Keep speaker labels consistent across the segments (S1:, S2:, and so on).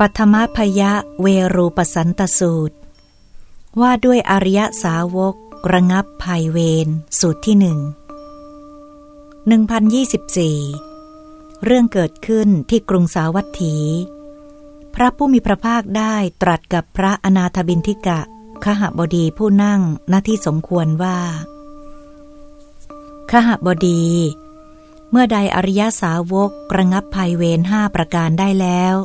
S1: ปัทมพยะเวรูปสันตสูตร ว่าด้วยอริยสาวกระงับภัยเวรสูตรที่หนึ่งหนึ่งพันยี่สิบสี่เรื่องเกิดขึ้นที่กรุงสาวัตถี พระผู้มีพระภาคได้ตรัสกับพระอนาถบินทิกะขหบดีผู้นั่งหน้าที่สมควรว่าขหบดี เมื่อใดอริยสาวกระงับภัยเวรห้าประการได้แล้ว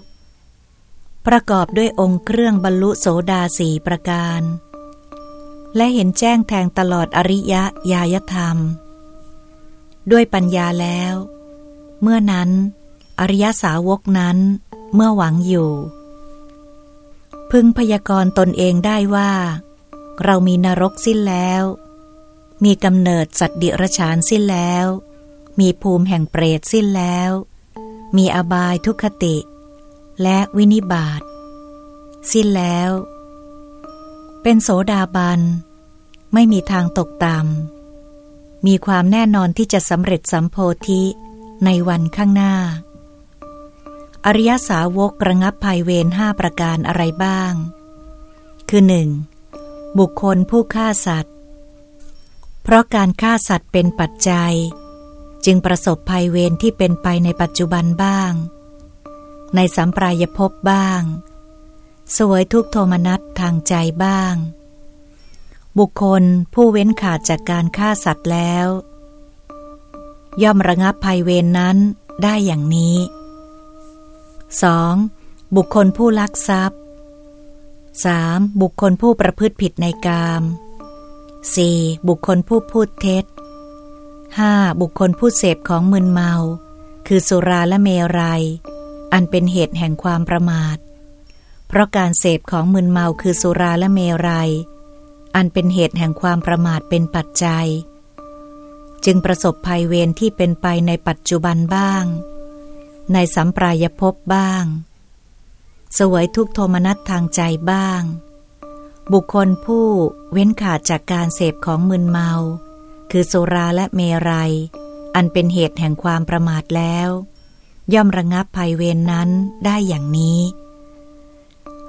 S1: ประกอบด้วยองค์เครื่องบรรลุโสดาสีประการ และเห็นแจ้งแทงตลอดอริยญาณธรรม ด้วยปัญญาแล้ว เมื่อนั้นอริยสาวกนั้นเมื่อหวังอยู่ พึงพยากรณ์ตนเองได้ว่า เรามีนรกสิ้นแล้ว มีกำเนิดสัตว์ดิรชานสิ้นแล้ว มีภูมิแห่งเปรตสิ้นแล้ว มีอบายทุกขติ และวินิบาตสิ้นแล้ว เป็นโสดาบัน ไม่มีทางตกต่ำมีความแน่นอนที่จะสำเร็จสัมโพธิในวันข้างหน้า อริยสาวกระงับภัยเวรห้าประการอะไรบ้าง คือหนึ่งบุคคลผู้ฆ่าสัตว์ เพราะการฆ่าสัตว์เป็นปัจจัย จึงประสบภัยเวรที่เป็นไปในปัจจุบันบ้าง ในสัมปรายภพบ้าง สวยทุกโทมนัสทางใจบ้าง บุคคลผู้เว้นขาดจากการฆ่าสัตว์แล้ว ย่อมระงับภัยเวรนนั้นได้อย่างนี้ 2. บุคคลผู้ลักทรัพย์ 3. บุคคลผู้ประพฤติผิดในกาม 4. บุคคลผู้พูดเท็จ 5. บุคคลผู้เสพของมึนเมา คือสุราและเมรัย อันเป็นเหตุแห่งความประมาท เพราะการเสพของมึนเมาคือสุราและเมรัย อันเป็นเหตุแห่งความประมาทเป็นปัจจัย จึงประสบภัยเวรที่เป็นไปในปัจจุบันบ้าง ในสัมปรายภพบ้าง สวยทุกโทมนัสทางใจบ้าง บุคคลผู้เว้นขาดจากการเสพของมึนเมา คือสุราและเมรยัย อันเป็นเหตุแห่งความประมาทแล้ว ย่อมระงับภัยเวรนนั้นได้อย่างนี้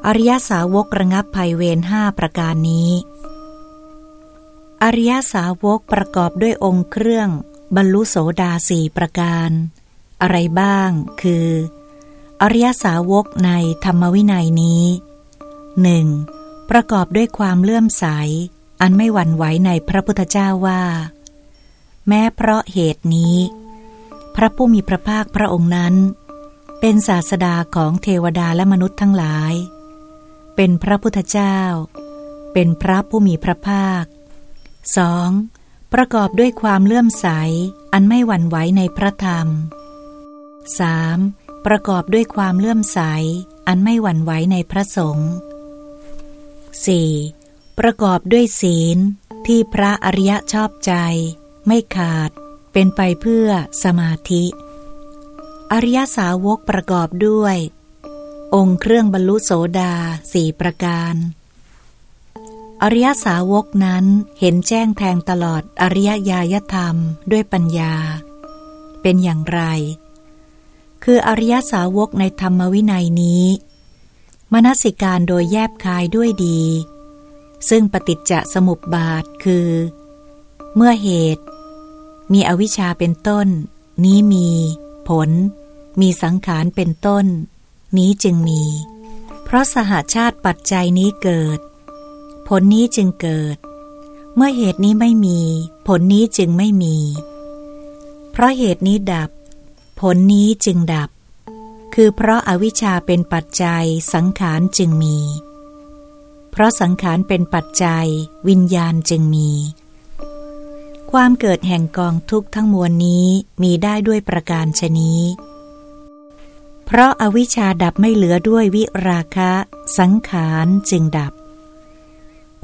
S1: อริยสาวกระงับภัยเวรห้าประการนี้ อริยสาวกประกอบด้วยองค์เครื่องบรรลุโสดาสี่ประการ อะไรบ้างคือ อริยสาวกในธรรมวินัยนี้หนึ่งประกอบด้วยความเลื่อมใส อันไม่หวั่นไหวในพระพุทธเจ้าว่า แม้เพราะเหตุนี้ พระผู้มีพระภาคพระองค์นั้น เป็นศาสดาของเทวดาและมนุษย์ทั้งหลาย เป็นพระพุทธเจ้า เป็นพระผู้มีพระภาค 2. ประกอบด้วยความเลื่อมใส อันไม่หวั่นไหวในพระธรรม 3. ประกอบด้วยความเลื่อมใส อันไม่หวั่นไหวในพระสงฆ์ 4. ประกอบด้วยศีลที่พระอริยะชอบใจ ไม่ขาด เป็นไปเพื่อสมาธิ อริยสาวกประกอบด้วย องค์เครื่องบรรลุโสดาสี่ประการ อริยสาวกนั้นเห็นแจ้งแทงตลอดอริยญาณธรรมด้วยปัญญา เป็นอย่างไร คืออริยสาวกในธรรมวินัยนี้ มนสิการโดยแยบคายด้วยดี ซึ่งปฏิจจสมุปบาทคือ เมื่อเหตุ มีอวิชชาเป็นต้น นี้มี ผล มีสังขารเป็นต้น นี้จึงมี เพราะสหาชาติปัจจัยนี้เกิด ผลนี้จึงเกิด เมื่อเหตุนี้ไม่มี ผลนี้จึงไม่มี เพราะเหตุนี้ดับ ผลนี้จึงดับ คือเพราะอาวิชชาเป็นปัจจัยสังขารจึงมี เพราะสังขารเป็นปัจจัย วิญญาณจึงมี ความเกิดแห่งกองทุกข์ทั้งมวลนี้มีได้ด้วยประการชนี้ เพราะอาวิชชาดับไม่เหลือด้วยวิราคะ สังขารจึงดับ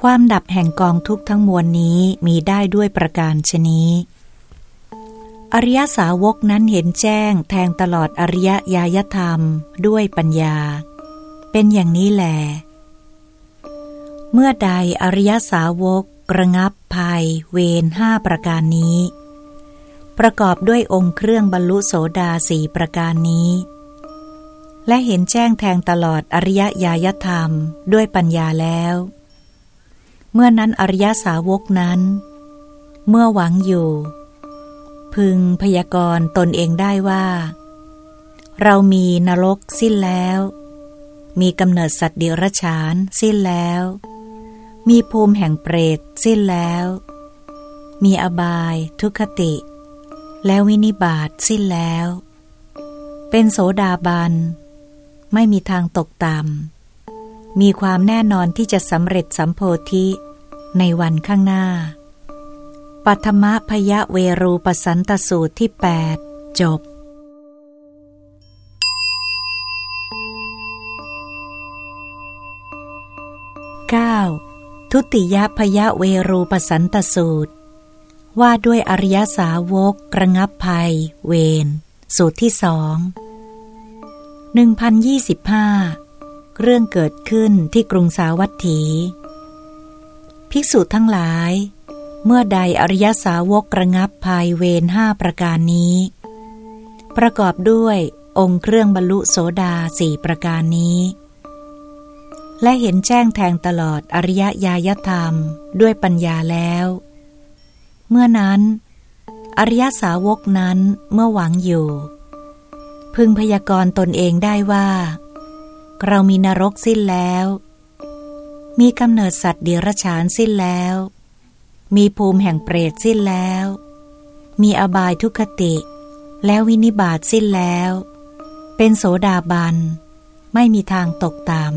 S1: ความดับแห่งกองทุกข์ทั้งมวลนี้มีได้ด้วยประการชนี้ อริยสาวกนั้นเห็นแจ้งแทงตลอดอริยญาณธรรมด้วยปัญญา เป็นอย่างนี้แหลเมื่อใดอริยสาวก ระงับภัย เวรห้าประการนี้ ประกอบด้วยองค์เครื่องบรรลุโสดาสีประการนี้ และเห็นแจ้งแทงตลอดอริยญาณธรรมด้วยปัญญาแล้ว เมื่อนั้นอริยสาวกนั้น เมื่อหวังอยู่ พึงพยากรณ์ตนเองได้ว่า เรามีนรกสิ้นแล้ว มีกำเนิดสัตว์เดรัจฉานสิ้นแล้ว มีภูมิแห่งเปรตสิ้นแล้ว มีอบายทุคติ แล้ววินิบาตสิ้นแล้ว เป็นโสดาบัน ไม่มีทางตกต่ำมีความแน่นอนที่จะสำเร็จสัมโพธิในวันข้างหน้า ปัทมะพยะเวรูปสันตสูตรที่ 8 จบ 9. ทุติยพยะเวรูปสันตสูตร ว่าด้วยอริยสาวกกระงับภัย เวรสูตรที่สอง1025 เรื่องเกิดขึ้นที่กรุงสาวัตถี ภิกษุทั้งหลาย เมื่อใดอริยสาวกระงับภายเวรห้าประการนี้ ประกอบด้วยองค์เครื่องบรรลุโสดาสี่ประการนี้ และเห็นแจ้งแทงตลอดอริยญาณธรรมด้วยปัญญาแล้ว เมื่อนั้น อริยสาวกนั้นเมื่อหวังอยู่ พึงพยากรณ์ตนเองได้ว่า เรามีนรกสิ้นแล้ว มีกำเนิดสัตว์เดรัจฉานสิ้นแล้ว มีภูมิแห่งเปรตสิ้นแล้ว มีอบายทุคติ แล้ววินิบาตสิ้นแล้ว เป็นโสดาบัน ไม่มีทางตกตาม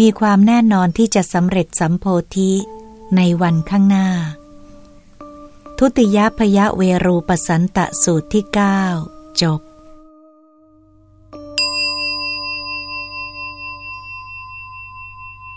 S1: มีความแน่นอนที่จะสำเร็จสัมโพธิในวันข้างหน้า ทุติยพยะเวรูปสันตะสูตรที่ 9 จบ